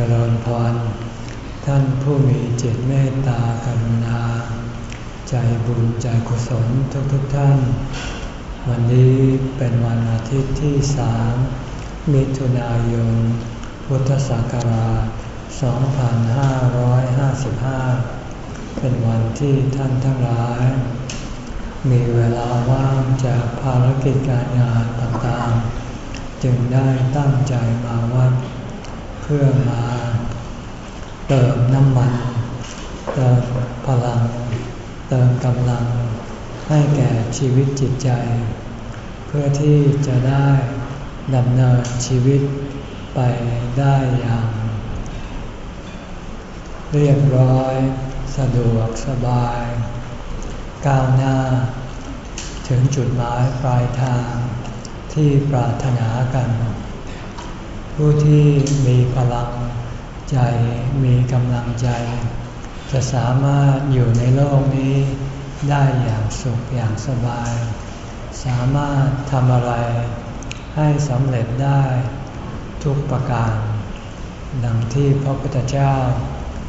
จริญพร ท่านผู้มีจิตเมตตากรุณา ใจบุญใจกุศลทุกๆทท่าน วันนี้เป็นวันอาทิตย์ที่สามมิถุนายน พุทธศักราช 2555 เป็นวันที่ท่านทั้งหลาย มีเวลาว่างจากภารกิจการงานต่างๆ จึงได้ตั้งใจมาวัด พื่อมาเติมน้ำมัน เติมพลัง เติมกำลัง ให้แก่ชีวิตจิตใจ เพื่อที่จะได้ดำเนินชีวิตไปได้อย่าง เรียบร้อย สะดวกสบาย ก้าวหน้า ถึงจุดหมายปลายทางที่ปรารถนากัน ผู้ที่มีพลังใจ มีกำลังใจ จะสามารถอยู่ในโลกนี้ได้อย่างสุขอย่างสบาย สามารถทำอะไรให้สำเร็จได้ทุกประการ ดังที่พระพุทธเจ้า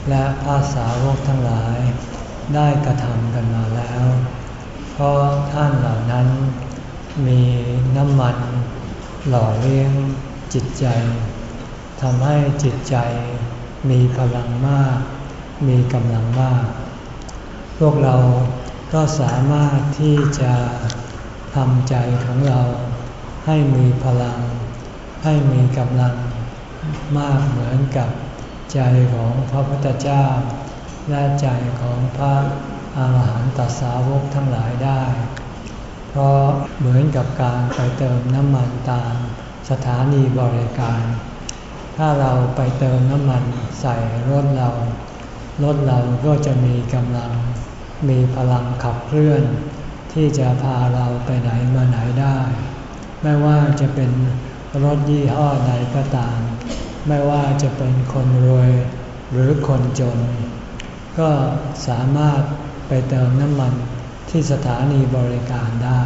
และภาษาวกทั้งหลายได้กระทำกันมาแล้ว เพราะท่านเหล่านั้นมีน้ำมันหล่อเลี้ยง จิตใจทำให้จิตใจมีพลังมาก มีกำลังมาก พวกเราก็สามารถที่จะทำใจของเราให้มีพลัง ให้มีกำลังมากเหมือนกับใจของพระพุทธเจ้า และใจของพระอาหารหันตสาวกทั้งหลายได้ เพราะเหมือนกับการไปเติมน้ำมันตาม สถานีบริการ ถ้าเราไปเติมน้ำมันใส่รถเรา รถเราก็จะมีกำลัง มีพลังขับเคลื่อน ที่จะพาเราไปไหนมาไหนได้ ไม่ว่าจะเป็นรถยี่ห้อใดก็ตาม ไม่ว่าจะเป็นคนรวยหรือคนจน ก็สามารถไปเติมน้ำมันที่สถานีบริการได้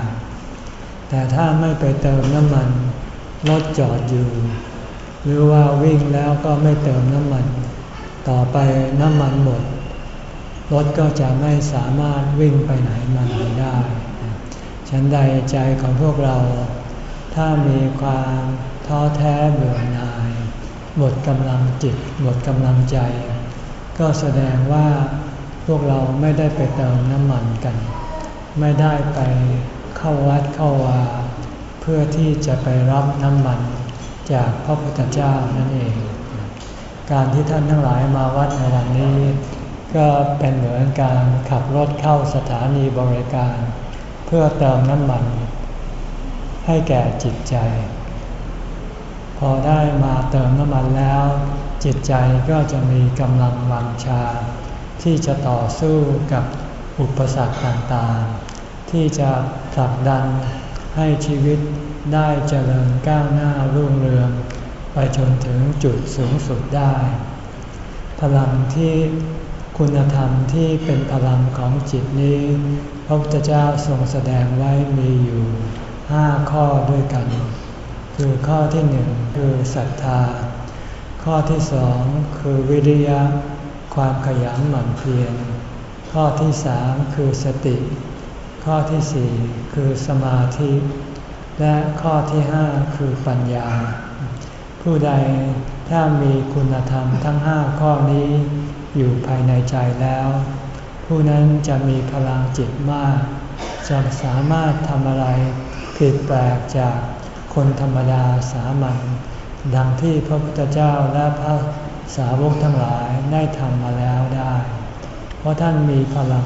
แต่ถ้าไม่ไปเติมน้ำมัน รถจอดอยู่ หรือว่าวิ่งแล้วก็ไม่เติมน้ำมัน ต่อไปน้ำมันหมด รถก็จะไม่สามารถวิ่งไปไหนมาไหนได้ ฉันใดใจของพวกเรา ถ้ามีความท้อแท้เบื่อหน่าย หมดกำลังจิต หมดกำลังใจ ก็แสดงว่าพวกเราไม่ได้ไปเติมน้ำมันกัน ไม่ได้ไปเข้าวัดเข้าวา เพื่อที่จะไปรับน้ำมันจากพระพุทธเจ้านั่นเอง การที่ท่านทั้งหลายมาวัดในวันนี้ ก็เป็นเหมือนการขับรถเข้าสถานีบริการ เพื่อเติมน้ำมัน ให้แก่จิตใจ พอได้มาเติมน้ำมันแล้ว จิตใจก็จะมีกำลังวังชา ที่จะต่อสู้กับอุปสรรคต่างๆ ที่จะผลักดัน ให้ชีวิตได้เจริญก้าวหน้ารุ่งเรือง ไปจนถึงจุดสูงสุดได้ พลังที่คุณธรรมที่เป็นพลังของจิตนี้ พระพุทธเจ้าทรงแสดงไว้มีอยู่ห้าข้อด้วยกัน คือข้อที่หนึ่งคือศรัทธา ข้อที่สองคือวิริยะ ความขยันหมั่นเพียรข้อที่สามคือสติ ข้อที่สี่คือสมาธิ และข้อที่ห้าคือปัญญา ผู้ใดถ้ามีคุณธรรมทั้งห้าข้อนี้อยู่ภายในใจแล้ว ผู้นั้นจะมีพลังจิตมาก จะสามารถทำอะไรผิดแปลกจากคนธรรมดาสามัญดังที่พระพุทธเจ้าและพระสาวกทั้งหลายได้ทำมาแล้วได้ เพราะท่านมีพลัง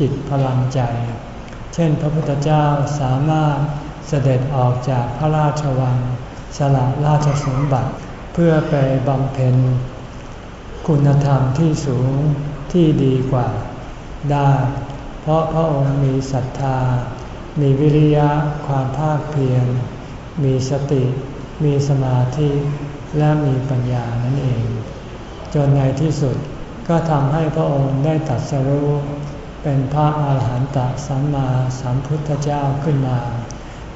จิตพลังใจ เช่น พระพุทธเจ้าสามารถเสด็จออกจากพระราชวัง สละราชสมบัติ เพื่อไปบำเพ็ญคุณธรรมที่สูงที่ดีกว่าได้ เพราะพระองค์มีศรัทธา มีวิริยะความภาคเพียร มีสติ มีสมาธิ และมีปัญญานั่นเอง จนในที่สุดก็ทำให้พระองค์ได้ตัดสรู้ เป็นพระอาหารหันตสัมมาสัมพุทธเจ้าขึ้นมา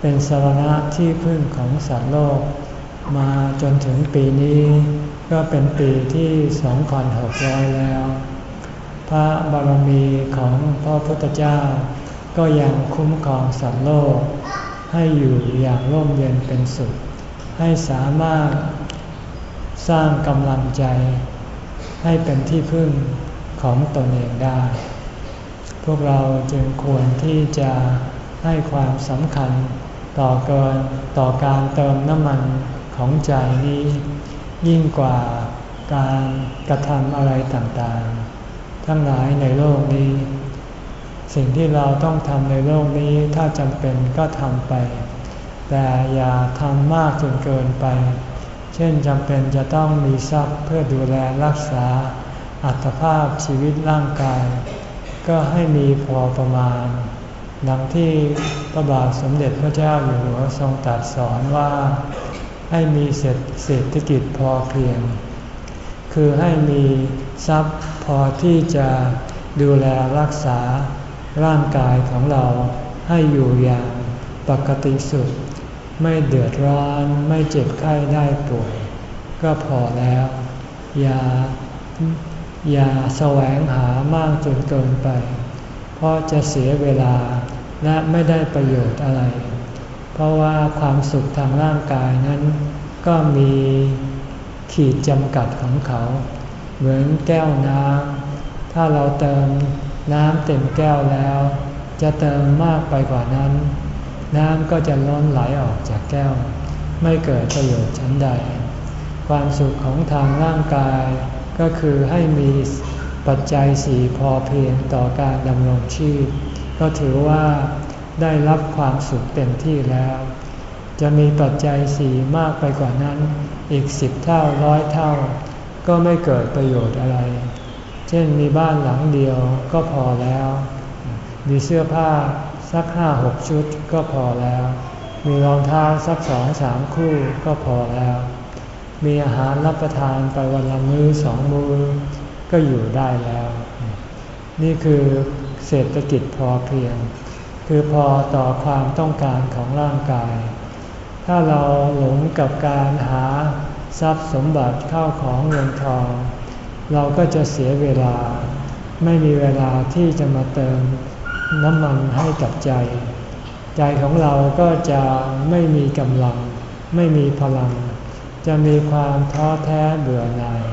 เป็นสารณะที่พึ่งของสัตว์โลก มาจนถึงปีนี้ก็เป็นปีที่ 2,600 แล้ว พระบารมีของพระพุทธเจ้า ก็ยังคุ้มครองสัตว์โลก ให้อยู่อย่างร่มเย็นเป็นสุข ให้สามารถสร้างกำลังใจ ให้เป็นที่พึ่งของตนเองได้ พวกเราจึงควรที่จะให้ความสำคัญต่อเกินต่อการเติมน้ำมันของใจนี้ ยิ่งกว่าการกระทำอะไรต่างๆ ทั้งหลายในโลกนี้ สิ่งที่เราต้องทำในโลกนี้ถ้าจำเป็นก็ทำไป แต่อย่าทำมากจนเกินไป เช่นจำเป็นจะต้องมีทรัพย์เพื่อดูแลรักษาอัตภาพชีวิตร่างกาย ก็ให้มีพอประมาณ ดังที่พระบาทสมเด็จพระเจ้าอยู่หัวทรงตรัสสอนว่าให้มีเศรษฐกิจพอเพียง คือให้มีทรัพย์พอที่จะดูแลรักษาร่างกายของเราให้อยู่อย่างปกติสุด ไม่เดือดร้อนไม่เจ็บไข้ได้ป่วย ก็พอแล้ว อย่า อย่าแสวงหามากจนเกินไป เพราะจะเสียเวลาและไม่ได้ประโยชน์อะไร เพราะว่าความสุขทางร่างกายนั้น ก็มีขีดจำกัดของเขา เหมือนแก้วน้ำถ้าเราเติมน้ำเต็มแก้วแล้ว จะเติมมากไปกว่านั้น น้ำก็จะล้นไหลออกจากแก้ว ไม่เกิดประโยชน์ชั้นใด ความสุขของทางร่างกาย ก็คือให้มีปัจจัยสี่พอเพียงต่อการดำรงชีพ ก็ถือว่าได้รับความสุขเต็มที่แล้ว จะมีปัจจัยสี่มากไปกว่านั้น อีกสิบเท่าร้อยเท่า ก็ไม่เกิดประโยชน์อะไร เช่นมีบ้านหลังเดียวก็พอแล้ว มีเสื้อผ้าสักห้าหกชุดก็พอแล้ว มีรองเท้าสักสองสามคู่ก็พอแล้ว มีอาหารรับประทานไปวันละมื้อสองมือ้อก็อยู่ได้แล้ว นี่คือเศรษฐกิจพอเพียง คือพอต่อความต้องการของร่างกาย ถ้าเราหลงกับการหาทรัพย์สมบัติเข้าของเงินทอง เราก็จะเสียเวลา ไม่มีเวลาที่จะมาเติมน้ำมันให้กับใจ ใจของเราก็จะไม่มีกำลัง ไม่มีพลัง จะมีความท้อแท้เบื่อหน่าย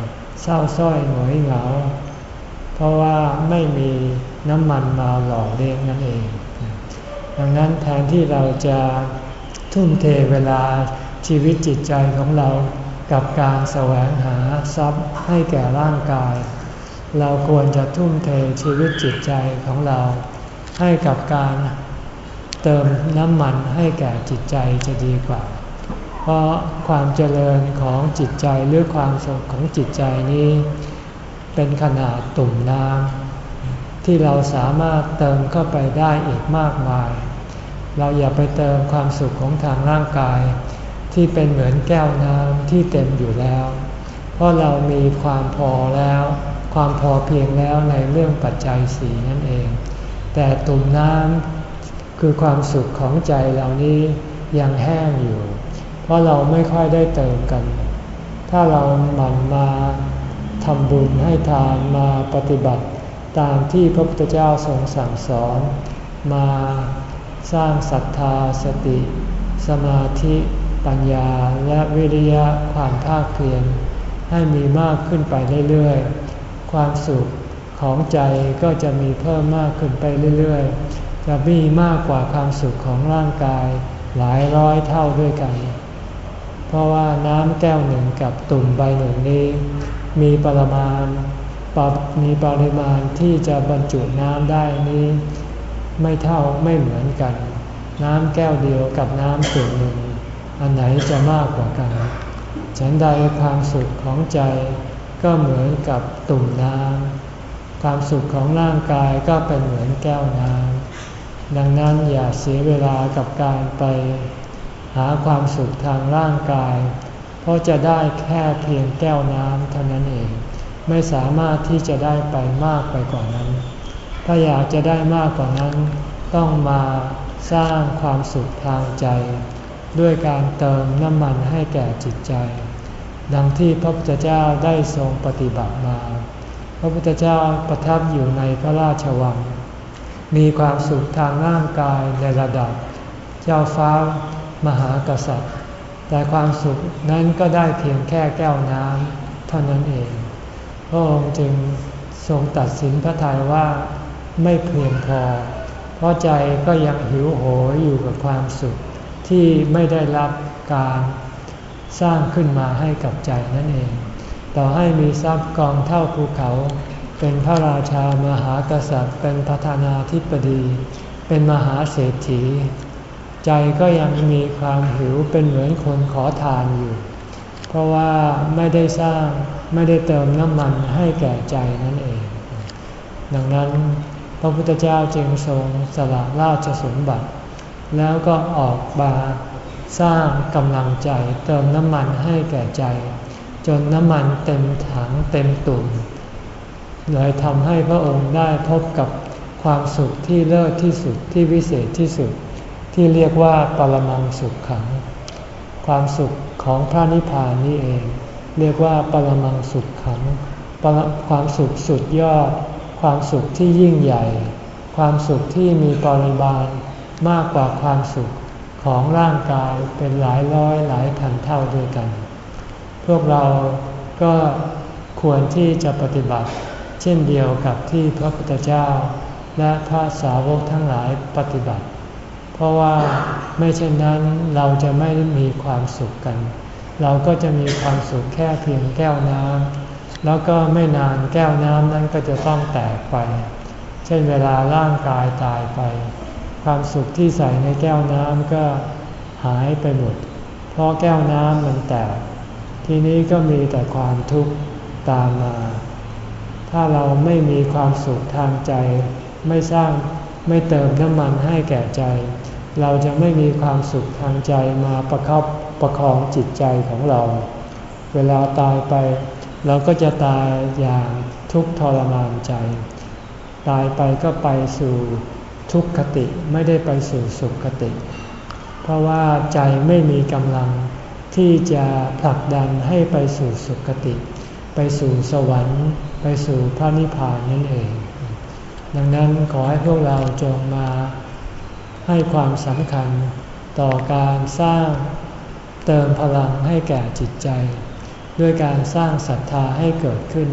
เศร้าส้อยหงอยเหงา เพราะว่าไม่มีน้ำมันมาหล่อเลี้ยงนั่นเอง ดังนั้นแทนที่เราจะทุ่มเทเวลาชีวิตจิตใจของเรากับการแสวงหาทรัพย์ให้แก่ร่างกาย เราควรจะทุ่มเทชีวิตจิตใจของเรา ให้กับการเติมน้ำมันให้แก่จิตใจจะดีกว่า เพราะความเจริญของจิตใจหรือความสุขของจิตใจนี้ เป็นขนาดตุ่มน้ำที่เราสามารถเติมเข้าไปได้อีกมากมาย เราอย่าไปเติมความสุขของทางร่างกาย ที่เป็นเหมือนแก้วน้ำที่เต็มอยู่แล้ว เพราะเรามีความพอแล้ว ความพอเพียงแล้วในเรื่องปัจจัยสีนั่นเอง แต่ตุ่มน้ำคือความสุขของใจเหล่านี้ยังแห้งอยู่ เพราะเราไม่ค่อยได้เติมกัน ถ้าเราหมั่นมาทำบุญให้ทานมาปฏิบัติ ตามที่พระพุทธเจ้าทรงสั่งสอน มาสร้างศรัทธาสติ สมาธิปัญญาและวิริยะความภาคเพียรให้มีมากขึ้นไปเรื่อยๆ ความสุขของใจก็จะมีเพิ่มมากขึ้นไปเรื่อยๆ จะมีมากกว่าความสุขของร่างกายหลายร้อยเท่าด้วยกัน เพราะว่าน้ำแก้วหนึ่งกับตุ่มใบหนึ่งนี้ มีปริมาณมีปริมาณที่จะบรรจุน้ำได้นี้ ไม่เท่าไม่เหมือนกัน น้ำแก้วเดียวกับน้ำตุ่มหนึ่งอันไหนจะมากกว่ากันฉันใดความสุขของใจก็เหมือนกับตุ่มน้ำความสุขของร่างกายก็เป็นเหมือนแก้วน้ำดังนั้นอย่าเสียเวลากับการไป หาความสุขทางร่างกาย เพราะจะได้แค่เพียงแก้วน้ำเท่านั้นเอง ไม่สามารถที่จะได้ไปมากไปกว่านั้น ถ้าอยากจะได้มากกว่านั้น ต้องมาสร้างความสุขทางใจ ด้วยการเติมน้ำมันให้แก่จิตใจ ดังที่พระพุทธเจ้าได้ทรงปฏิบัติมา พระพุทธเจ้าประทับอยู่ในพระราชวัง มีความสุขทางร่างกายในระดับ เจ้าฟ้า มหากษัตริย์ แต่ความสุขนั้นก็ได้เพียงแค่แก้วน้ำเท่านั้นเอง พระองค์จึงทรงตัดสินพระทัยว่าไม่เพียงพอ เพราะใจก็ยังหิวโหยอยู่กับความสุขที่ไม่ได้รับการสร้างขึ้นมาให้กับใจนั่นเอง ต่อให้มีทรัพย์กองเท่าภูเขา เป็นพระราชามหากษัตริย์ เป็นประธานาธิบดี เป็นมหาเศรษฐี ใจก็ยังมีความหิวเป็นเหมือนคนขอทานอยู่ เพราะว่าไม่ได้สร้างไม่ได้เติมน้ำมันให้แก่ใจนั่นเอง ดังนั้นพระพุทธเจ้าจึงทรงสละราชสมบัติ แล้วก็ออกมาสร้างกำลังใจเติมน้ำมันให้แก่ใจ จนน้ำมันเต็มถังเต็มตุ่มเลยทำให้พระองค์ได้พบกับความสุขที่เลิศที่สุดที่วิเศษที่สุด ที่เรียกว่าปรมังสุขขัง ความสุขของพระนิพพานนี่เอง เรียกว่าปรมังสุขขัง ความสุขสุดยอด ความสุขที่ยิ่งใหญ่ ความสุขที่มีปริมาณมากกว่าความสุขของร่างกายเป็นหลายร้อยหลายพันเท่าด้วยกัน พวกเราก็ควรที่จะปฏิบัติ เช่นเดียวกับที่พระพุทธเจ้า และพระสาวกทั้งหลายปฏิบัติ เพราะว่าไม่เช่นนั้นเราจะไม่มีความสุขกัน เราก็จะมีความสุขแค่เพียงแก้วน้ำแล้วก็ไม่นานแก้วน้ำนั้นก็จะต้องแตกไป เช่นเวลาร่างกายตายไป ความสุขที่ใส่ในแก้วน้ำก็หายไปหมด เพราะแก้วน้ำมันแตก ทีนี้ก็มีแต่ความทุกข์ตามมา ถ้าเราไม่มีความสุขทางใจ ไม่สร้างไม่เติมน้ำมันให้แก่ใจ เราจะไม่มีความสุขทางใจมาประคับประคองจิตใจของเรา เวลาตายไป เราก็จะตายอย่างทุกข์ทรมานใจ ตายไปก็ไปสู่ทุกขติไม่ได้ไปสู่สุขคติ เพราะว่าใจไม่มีกำลังที่จะผลักดันให้ไปสู่สุขคติ ไปสู่สวรรค์ ไปสู่พระนิพพานนั่นเอง ดังนั้นขอให้พวกเราจงมา ให้ความสำคัญต่อการสร้างเติมพลังให้แก่จิตใจ ด้วยการสร้างศรัทธาให้เกิดขึ้น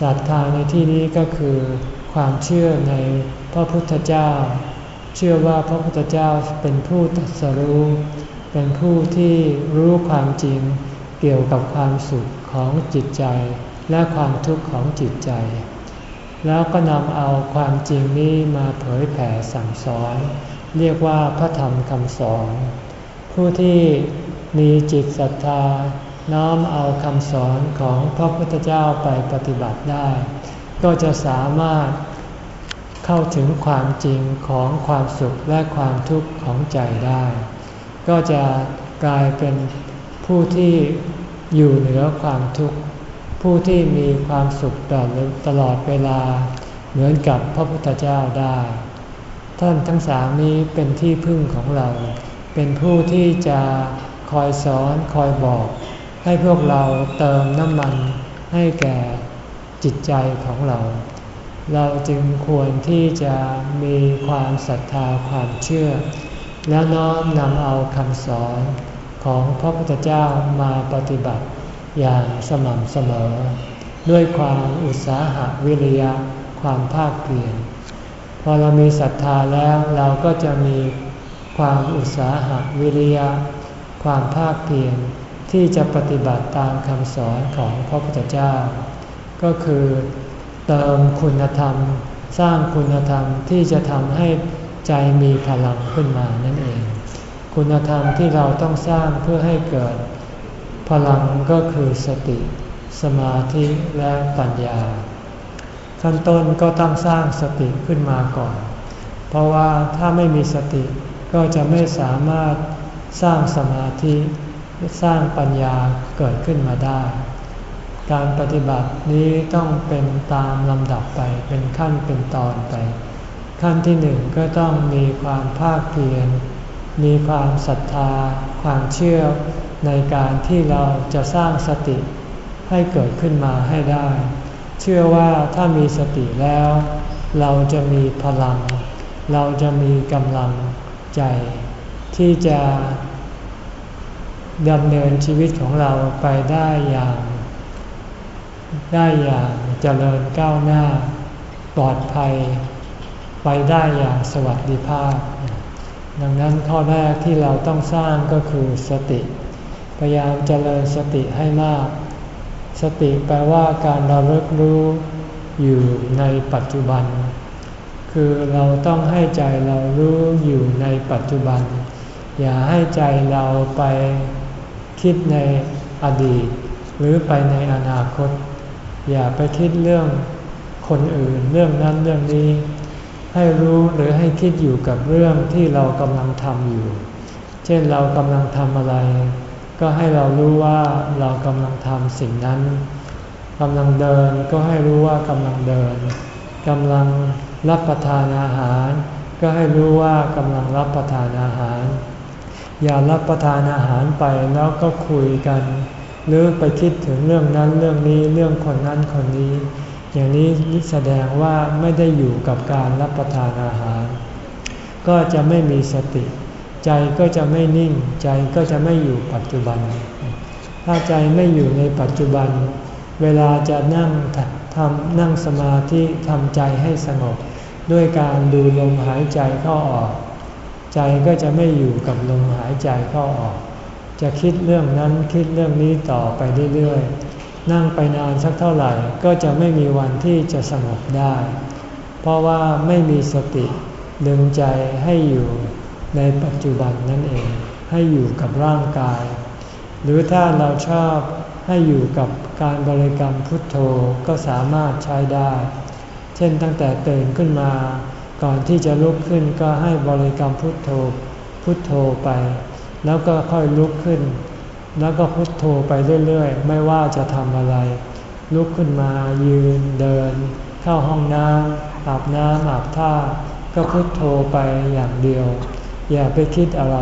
ศรัทธาในที่นี้ก็คือความเชื่อในพระพุทธเจ้า เชื่อว่าพระพุทธเจ้าเป็นผู้ตรัสรู้เป็นผู้ที่รู้ความจริงเกี่ยวกับความสุขของจิตใจ และความทุกข์ของจิตใจ แล้วก็นำเอาความจริงนี้มาเผยแผ่สั่งสอน เรียกว่าพระธรรมคำสอน ผู้ที่มีจิตศรัทธา น้อมเอาคำสอนของพระพุทธเจ้าไปปฏิบัติได้ ก็จะสามารถเข้าถึงความจริงของความสุขและความทุกข์ของใจได้ ก็จะกลายเป็นผู้ที่อยู่เหนือความทุกข์ ผู้ที่มีความสุขตลอดเวลา เหมือนกับพระพุทธเจ้าได้ ท่านทั้งสามนี้เป็นที่พึ่งของเรา เป็นผู้ที่จะคอยสอนคอยบอก ให้พวกเราเติมน้ำมันให้แก่จิตใจของเรา เราจึงควรที่จะมีความศรัทธาความเชื่อ แล้วน้อมนำเอาคำสอนของพระพุทธเจ้ามาปฏิบัติอย่างสม่ำเสมอ ด้วยความอุตสาหะวิริยะความภาคเพียร อเรามีศรัทธาแล้วเราก็จะมีความอุตสาหะวิริยะ ความภาคเพียรที่จะปฏิบัติตามคำสอนของพระพุทธเจ้า ก็คือเติมคุณธรรม สร้างคุณธรรมที่จะทำให้ใจมีพลังขึ้นมานั่นเอง คุณธรรมที่เราต้องสร้างเพื่อให้เกิด พลังก็คือสติ สมาธิและปัญญา ขั้นต้นก็ต้องสร้างสติขึ้นมาก่อน เพราะว่าถ้าไม่มีสติก็จะไม่สามารถสร้างสมาธิสร้างปัญญาเกิดขึ้นมาได้ การปฏิบัตินี้ต้องเป็นตามลำดับไปเป็นขั้นเป็นตอนไป ขั้นที่หนึ่งก็ต้องมีความภาคเพียรมีความศรัทธา ความเชื่อในการที่เราจะสร้างสติให้เกิดขึ้นมาให้ได้ เชื่อว่าถ้ามีสติแล้ว เราจะมีพลัง เราจะมีกำลังใจ ที่จะดำเนินชีวิตของเราไปได้อย่าง ได้อย่างเจริญก้าวหน้า ปลอดภัย ไปได้อย่างสวัสดิภาพ ดังนั้นข้อแรกที่เราต้องสร้างก็คือสติ พยายามเจริญสติให้มาก สติแปลว่าการระลึกรู้อยู่ในปัจจุบัน คือเราต้องให้ใจเรารู้อยู่ในปัจจุบัน อย่าให้ใจเราไปคิดในอดีต หรือไปในอนาคต อย่าไปคิดเรื่องคนอื่น เรื่องนั้นเรื่องนี้ ให้รู้หรือให้คิดอยู่กับเรื่องที่เรากำลังทำอยู่ เช่นเรากำลังทำอะไร ก็ให้เรารู้ว่าเรากำลังทำสิ่งนั้นกำลังเดินก็ให้รู้ว่ากำลังเดินกำลังรับประทานอาหาร ก็ให้รู้ว่ากำลังรับประทานอาหาร อย่ารับประทานอาหารไปแล้วก็คุยกัน หรือไปคิดถึงเรื่องนั้นเรื่องนี้เรื่องคนนั้นคนนี้ อย่างนี้แสดงว่าไม่ได้อยู่กับการรับประทานอาหาร ก็จะไม่มีสติ ใจก็จะไม่นิ่ง ใจก็จะไม่อยู่ปัจจุบัน ถ้าใจไม่อยู่ในปัจจุบัน เวลาจะนั่งทำนั่งสมาธิทำใจให้สงบ ด้วยการดูลมหายใจเข้าออก ใจก็จะไม่อยู่กับลมหายใจเข้าออก จะคิดเรื่องนั้นคิดเรื่องนี้ต่อไปเรื่อยๆ นั่งไปนานสักเท่าไหร่ก็จะไม่มีวันที่จะสงบได้ เพราะว่าไม่มีสติดึงใจให้อยู่ ในปัจจุบันนั่นเองให้อยู่กับร่างกาย หรือถ้าเราชอบให้อยู่กับการบริกรรมพุทโธก็สามารถใช้ได้ เช่นตั้งแต่ตื่นขึ้นมา ก่อนที่จะลุกขึ้นก็ให้บริกรรมพุทโธพุทโธไป แล้วก็ค่อยลุกขึ้น แล้วก็พุทโธไปเรื่อยๆ ไม่ว่าจะทำอะไร ลุกขึ้นมายืนเดิน เข้าห้องน้ำอาบน้ำอาบท่าก็พุทโธไปอย่างเดียว อย่าไปคิดอะไร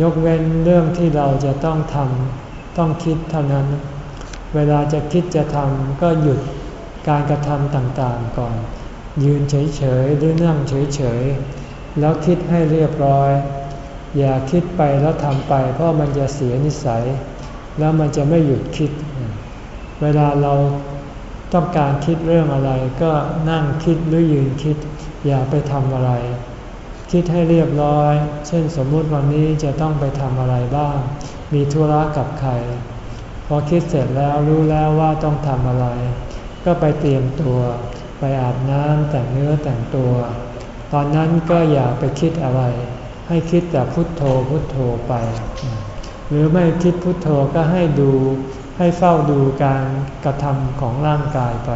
ยกเว้นเรื่องที่เราจะต้องทำต้องคิดเท่านั้น เวลาจะคิดจะทำก็หยุดการกระทำต่างๆก่อน ยืนเฉยๆหรือนั่งเฉยๆ แล้วคิดให้เรียบร้อย อย่าคิดไปแล้วทำไป เพราะมันจะเสียนิสัย แล้วมันจะไม่หยุดคิด เวลาเราต้องการคิดเรื่องอะไรก็นั่งคิดหรือยืนคิด อย่าไปทำอะไร คิดให้เรียบร้อย เช่นสมมุติวันนี้จะต้องไปทำอะไรบ้าง มีธุระกับใคร พอคิดเสร็จแล้วรู้แล้วว่าต้องทำอะไร ก็ไปเตรียมตัว ไปอาบน้ำแต่งเนื้อแต่งตัว ตอนนั้นก็อย่าไปคิดอะไร ให้คิดแต่พุทโธพุทโธไป หรือไม่คิดพุทโธก็ให้ดูให้เฝ้าดูการกระทำของร่างกายไป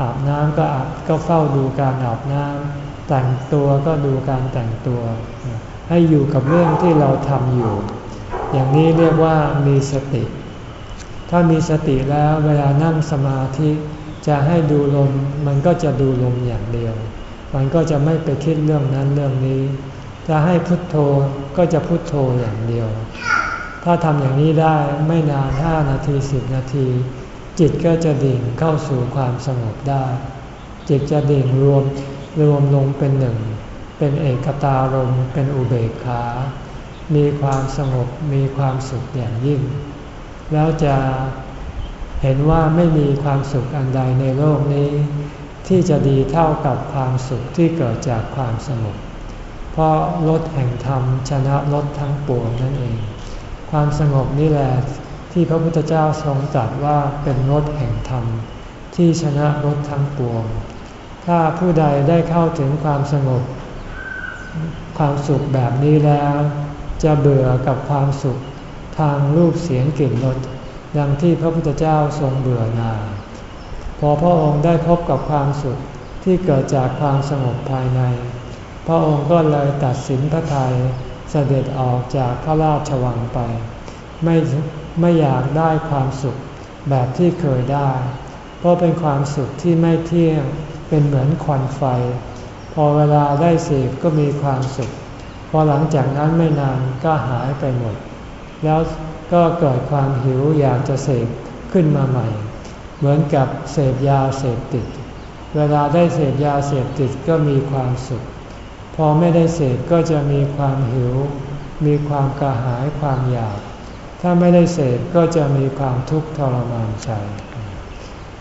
อาบน้ำก็อาบก็เฝ้าดูการอาบน้ำ แต่งตัวก็ดูการแต่งตัว ให้อยู่กับเรื่องที่เราทำอยู่ อย่างนี้เรียกว่ามีสติ ถ้ามีสติแล้วเวลานั่งสมาธิจะให้ดูลมมันก็จะดูลมอย่างเดียว มันก็จะไม่ไปคิดเรื่องนั้นเรื่องนี้จะให้พุทโธก็จะพุทโธอย่างเดียว ถ้าทำอย่างนี้ได้ไม่นานห้านาทีสิบนาที จิตก็จะดิ่งเข้าสู่ความสงบได้ จิตจะดิ่งรวม รวมลงเป็นหนึ่ง เป็นเอกตารมเป็นอุเบกขา มีความสงบมีความสุขอย่างยิ่ง แล้วจะเห็นว่าไม่มีความสุขอันใดในโลกนี้ ที่จะดีเท่ากับความสุขที่เกิดจากความสงบเพราะลดแห่งธรรมชนะลดทั้งปวงนั่นเอง ความสงบนี่แหละที่พระพุทธเจ้าทรงตรัสว่าเป็นรถแห่งธรรม ที่ชนะรถทั้งปวง ถ้าผู้ใดได้เข้าถึงความสงบ ความสุขแบบนี้แล้ว จะเบื่อกับความสุขทางรูปเสียงกลิ่นรสดังที่พระพุทธเจ้าทรงเบื่อหน่ายพอพระองค์ได้พบกับความสุขที่เกิดจากความสงบภายใน พระองค์ก็เลยตัดสินพระทัยเสด็จออกจากพระราชวังไป ไม่ไม่อยากได้ความสุขแบบที่เคยได้ เพราะเป็นความสุขที่ไม่เที่ยง เป็นเหมือนควันไฟ พอเวลาได้เสพก็มีความสุข พอหลังจากนั้นไม่นานก็หายไปหมด แล้วก็เกิดความหิวอยากจะเสพขึ้นมาใหม่ เหมือนกับเสพยาเสพติด เวลาได้เสพยาเสพติดก็มีความสุข พอไม่ได้เสพก็จะมีความหิว มีความกระหายความอยาก ถ้าไม่ได้เสพก็จะมีความทุกข์ทรมานใจ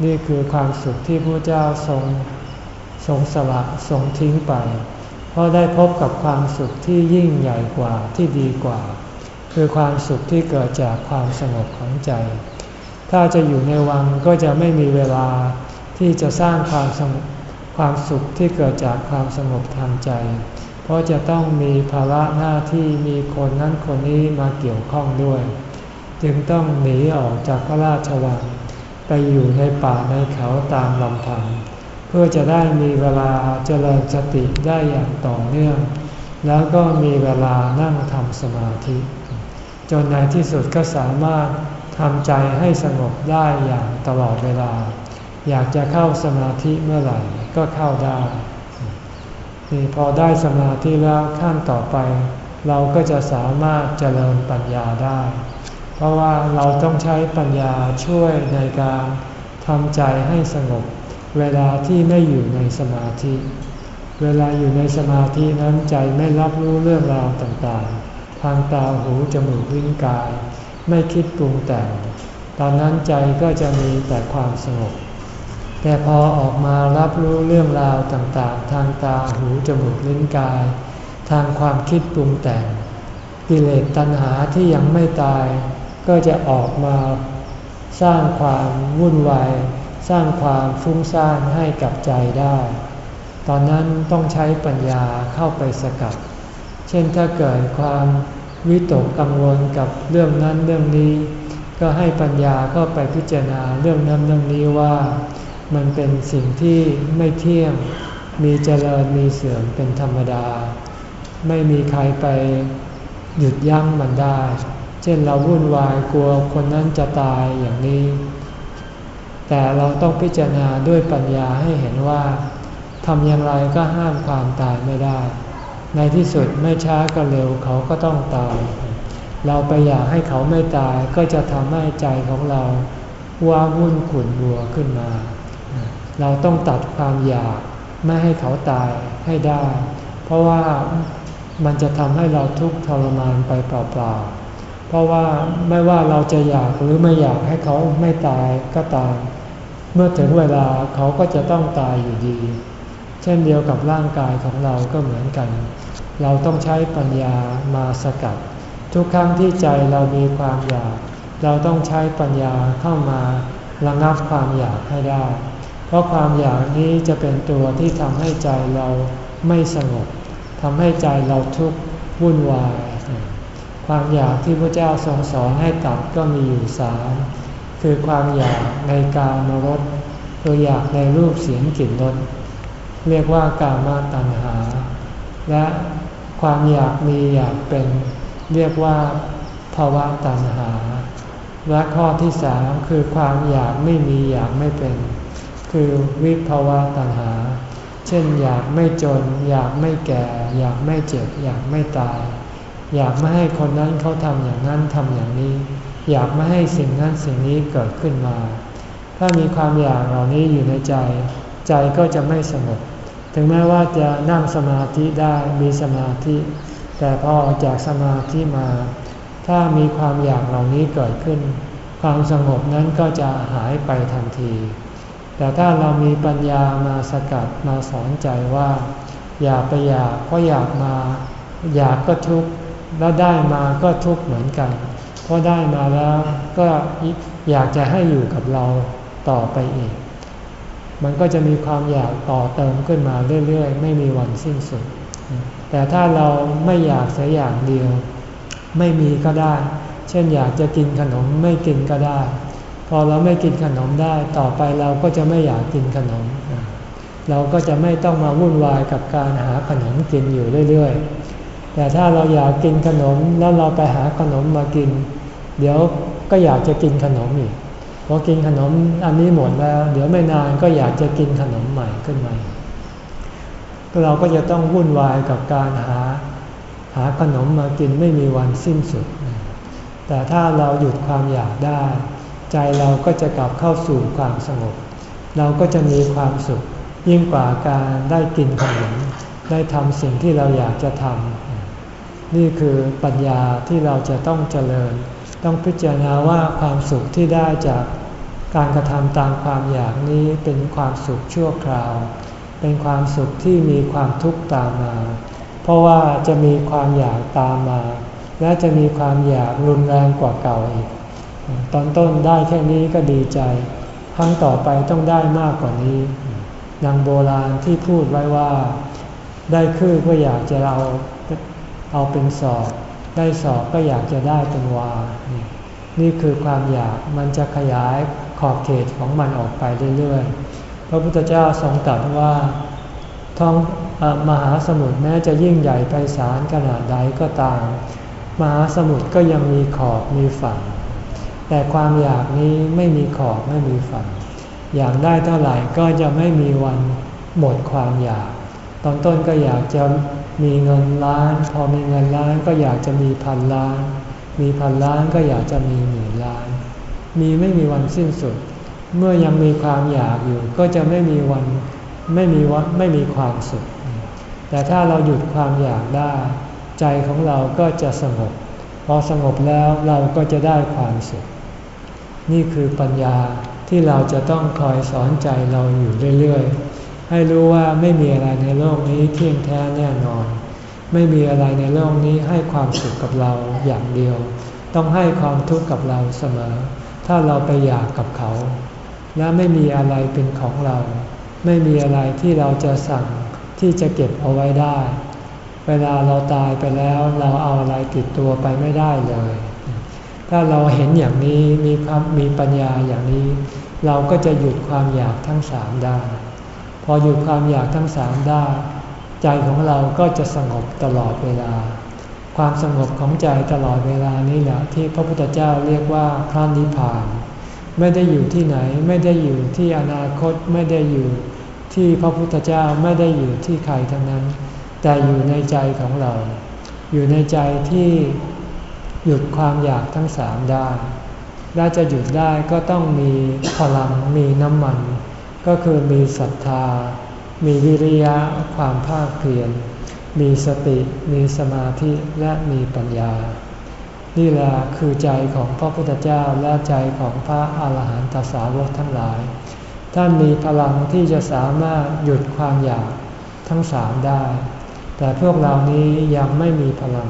นี่คือความสุขที่พระเจ้าทรง ทรงสละทรงทิ้งไป เพราะได้พบกับความสุขที่ยิ่งใหญ่กว่าที่ดีกว่า คือความสุขที่เกิดจากความสงบของใจ ถ้าจะอยู่ในวังก็จะไม่มีเวลาที่จะสร้างความสงบความสุขที่เกิดจากความสงบทางใจ เพราะจะต้องมีภาระหน้าที่มีคนนั้นคนนี้มาเกี่ยวข้องด้วย จึงต้องหนีออกจากพระราชวัง ไปอยู่ในป่าในเขาตามลำพัง เพื่อจะได้มีเวลาเจริญสติได้อย่างต่อเนื่อง แล้วก็มีเวลานั่งทำสมาธิ จนในที่สุดก็สามารถทำใจให้สงบได้อย่างตลอดเวลา อยากจะเข้าสมาธิเมื่อไหร่ก็เข้าได้นี่พอได้สมาธิแล้วขั้นต่อไป เราก็จะสามารถเจริญปัญญาได้ เพราะว่าเราต้องใช้ปัญญาช่วยในการทำใจให้สงบ เวลาที่ไม่อยู่ในสมาธิ เวลาอยู่ในสมาธินั้นใจไม่รับรู้เรื่องราวต่างๆ ทางตาหูจมูกลิ้นกาย ไม่คิดปรุงแต่ง ตอนนั้นใจก็จะมีแต่ความสงบ แต่พอออกมารับรู้เรื่องราวต่างๆ ทางตาหูจมูกลิ้นกาย ทางความคิดปรุงแต่ง กิเลสตัณหาที่ยังไม่ตาย ก็จะออกมาสร้างความวุ่นวาย สร้างความฟุ้งซ่านให้กับใจได้ ตอนนั้นต้องใช้ปัญญาเข้าไปสกัด เช่นถ้าเกิดความวิตกกังวลกับเรื่องนั้นเรื่องนี้ ก็ให้ปัญญาก็ไปพิจารณาเรื่องนั้นเรื่องนี้ว่า มันเป็นสิ่งที่ไม่เที่ยง มีเจริญมีเสื่อมเป็นธรรมดา ไม่มีใครไปหยุดยั้งมันได้ เช่นเราวุ่นวายกลัวคนนั้นจะตายอย่างนี้ แต่เราต้องพิจารณาด้วยปัญญาให้เห็นว่าทำอย่างไรก็ห้ามความตายไม่ได้ ในที่สุดไม่ช้าก็เร็วเขาก็ต้องตาย เราไปอยากให้เขาไม่ตายก็จะทำให้ใจของเราว้าวุ่นขุ่นบัวขึ้นมา เราต้องตัดความอยากไม่ให้เขาตายให้ได้ เพราะว่ามันจะทำให้เราทุกข์ทรมานไปเปล่าๆ เพราะว่าไม่ว่าเราจะอยากหรือไม่อยากให้เขาไม่ตายก็ตาม เมื่อถึงเวลาเขาก็จะต้องตายอยู่ดี เช่นเดียวกับร่างกายของเราก็เหมือนกัน เราต้องใช้ปัญญามาสกัด ทุกครั้งที่ใจเรามีความอยาก เราต้องใช้ปัญญาเข้ามาระงับความอยากให้ได้ เพราะความอยากนี้จะเป็นตัวที่ทำให้ใจเราไม่สงบทำให้ใจเราทุกข์วุ่นวาย ความอยากที่พระเจ้าทรงสอนให้ตัดก็มีอยู่สาม คือความอยากในการมรสคืออยากในรูปเสียงกลิ่นรสเรียกว่ากามาตัณหา และความอยากมีอยากเป็น เรียกว่าภาวะตัณหา และข้อที่สามคือความอยากไม่มีอยากไม่เป็น คือวิภาวะตัณหา เช่นอยากไม่จน อยากไม่แก่ อยากไม่เจ็บ อยากไม่ตาย อยากไม่ให้คนนั้นเขาทำอย่างนั้นทำอย่างนี้ อยากไม่ให้สิ่งนั้นสิ่งนี้เกิดขึ้นมา ถ้ามีความอยากเหล่านี้อยู่ในใจ ใจก็จะไม่สงบ ถึงแม้ว่าจะนั่งสมาธิได้มีสมาธิ แต่พอออกจากสมาธิมา ถ้ามีความอยากเหล่านี้เกิดขึ้น ความสงบนั้นก็จะหายไปทันที แต่ถ้าเรามีปัญญามาสกัดมาสอนใจว่า อยากไปอยากเพราะอยากมา อยากก็ทุกข์แล้วได้มาก็ทุกข์เหมือนกัน พอได้มาแล้วก็อยากจะให้อยู่กับเราต่อไปอีก มันก็จะมีความอยากต่อเติมขึ้นมาเรื่อยๆ ไม่มีวันสิ้นสุด แต่ถ้าเราไม่อยากเสียอย่างเดียว ไม่มีก็ได้ เช่นอยากจะกินขนมไม่กินก็ได้ พอเราไม่กินขนมได้ต่อไปเราก็จะไม่อยากกินขนม เราก็จะไม่ต้องมาวุ่นวายกับการหาขนมกินอยู่เรื่อยๆแต่ถ้าเราอยากกินขนมแล้วเราไปหาขนมมากิน เดี๋ยวก็อยากจะกินขนมอีกพอกินขนมอันนี้หมดแล้ว เดี๋ยวไม่นานก็อยากจะกินขนมใหม่ขึ้นมาเราก็จะต้องวุ่นวายกับการหาหาขนมมากินไม่มีวันสิ้นสุด แต่ถ้าเราหยุดความอยากได้ ใจเราก็จะกลับเข้าสู่ความสงบ เราก็จะมีความสุข ยิ่งกว่าการได้กินขนมได้ทำสิ่งที่เราอยากจะทำนี่คือปัญญาที่เราจะต้องเจริญ ต้องพิจารณาว่าความสุขที่ได้จากการกระทำตามความอยากนี้เป็นความสุขชั่วคราว เป็นความสุขที่มีความทุกข์ตามมา เพราะว่าจะมีความอยากตามมา และจะมีความอยากรุนแรงกว่าเก่าอีก ตอนต้นได้แค่นี้ก็ดีใจ ครั้งต่อไปต้องได้มากกว่านี้ดังโบราณที่พูดไว้ว่า ได้คือก็อยากจะเอาเอาเป็นสอบ ได้สอบก็อยากจะได้เป็นวา นี่คือความอยากมันจะขยายขอบเขตของมันออกไปเรื่อยๆ พระพุทธเจ้าทรงตรัสว่าท้องมหาสมุทรแม้จะยิ่งใหญ่ไพศาลขนาดใดก็ตาม มหาสมุทรก็ยังมีขอบมีฝั่ง แต่ความอยากนี้ไม่มีขอบไม่มีฝั่ง อยากได้เท่าไหร่ก็จะไม่มีวันหมดความอยาก ตอนต้นก็อยากจะ มีเงินล้าน พอมีเงินล้านก็อยากจะมีพันล้าน มีพันล้านก็อยากจะมีหมื่นล้าน มีไม่มีวันสิ้นสุด เมื่อยังมีความอยากอยู่ ก็จะไม่มีวันไม่มีวันไม่มีความสุข แต่ถ้าเราหยุดความอยากได้ ใจของเราก็จะสงบ พอสงบแล้วเราก็จะได้ความสุข นี่คือปัญญาที่เราจะต้องคอยสอนใจเราอยู่เรื่อยๆ ให้รู้ว่าไม่มีอะไรในโลกนี้เที่ยงแท้แน่นอน ไม่มีอะไรในโลกนี้ให้ความสุขกับเราอย่างเดียว ต้องให้ความทุกข์กับเราเสมอ ถ้าเราไปอยากกับเขา และไม่มีอะไรเป็นของเรา ไม่มีอะไรที่เราจะสั่งที่จะเก็บเอาไว้ได้ เวลาเราตายไปแล้วเราเอาอะไรติดตัวไปไม่ได้เลย ถ้าเราเห็นอย่างนี้มีความมีปัญญาอย่างนี้ เราก็จะหยุดความอยากทั้งสามได้ อหยุดความอยากทั้งสามได้ ใจของเราก็จะสงบตลอดเวลา ความสงบของใจตลอดเวลานี้แหละที่พระพุทธเจ้าเรียกว่าพระนิพพาน ไม่ได้อยู่ที่ไหนไม่ได้อยู่ที่อนาคตไม่ได้อยู่ที่พระพุทธเจ้าไม่ได้อยู่ที่ใครทั้งนั้น แต่อยู่ในใจของเรา อยู่ในใจที่หยุดความอยากทั้งสามได้และจะหยุดได้ก็ต้องมีพลังมีน้ำมัน ก็คือมีศรัทธา มีวิริยะความภาคเพียร มีสติ มีสมาธิและมีปัญญา นี่แหละคือใจของพระพุทธเจ้าและใจของพระอาหารหันตสาวกทั้งหลาย ท่านมีพลังที่จะสามารถหยุดความอยากทั้งสามได้ แต่พวกเรานี้ยังไม่มีพลัง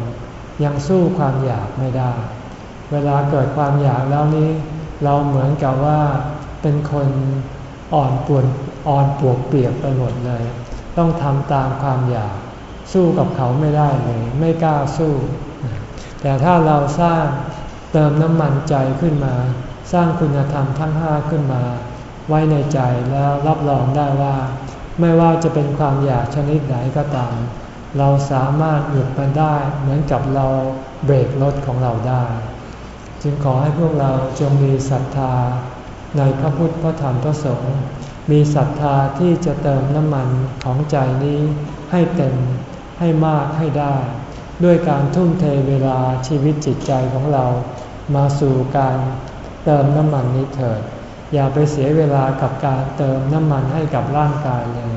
ยังสู้ความอยากไม่ได้ เวลาเกิดความอยากแล้วนี้ เราเหมือนกับว่าเป็นคน อ่อนปวดอ่อนปวกเปียกไปหมดเลย ต้องทำตามความอยาก สู้กับเขาไม่ได้เลย ไม่กล้าสู้ แต่ถ้าเราสร้างเติมน้ำมันใจขึ้นมา สร้างคุณธรรมทั้งห้าขึ้นมา ไว้ในใจแล้วรับรองได้ว่า ไม่ว่าจะเป็นความอยากชนิดไหนก็ตาม เราสามารถหยุดมันได้เหมือนกับเราเบรกรถของเราได้ จึงขอให้พวกเราจงมีศรัทธา ในพระพุทธพระธรรมพระสงฆ์มีศรัทธาที่จะเติมน้ำมันของใจนี้ให้เต็มให้มากให้ได้ ด้วยการทุ่มเทเวลาชีวิตจิตใจของเรา มาสู่การเติมน้ำมันนี้เถิด อย่าไปเสียเวลากับการเติมน้ำมันให้กับร่างกายเลย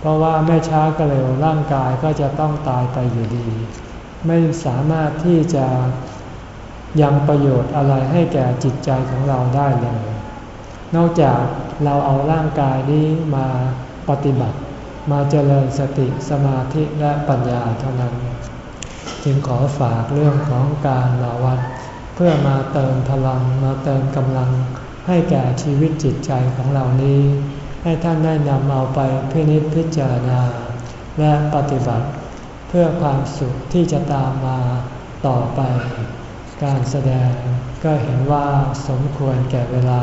เพราะว่าไม่ช้าก็เร็วร่างกายก็จะต้องตายไปอยู่ดี ไม่สามารถที่จะยังประโยชน์อะไรให้แก่จิตใจของเราได้เลย นอกจากเราเอาร่างกายนี้มาปฏิบัติ มาเจริญสติสมาธิและปัญญาเท่านั้น จึงขอฝากเรื่องของการมาวัดเพื่อมาเติมพลังมาเติมกำลังให้แก่ชีวิตจิตใจของเรานี้ ให้ท่านได้นำเอาไปพินิจพิจารณา และปฏิบัติ เพื่อความสุขที่จะตามมาต่อไป การแสดงก็เห็นว่าสมควรแก่เวลา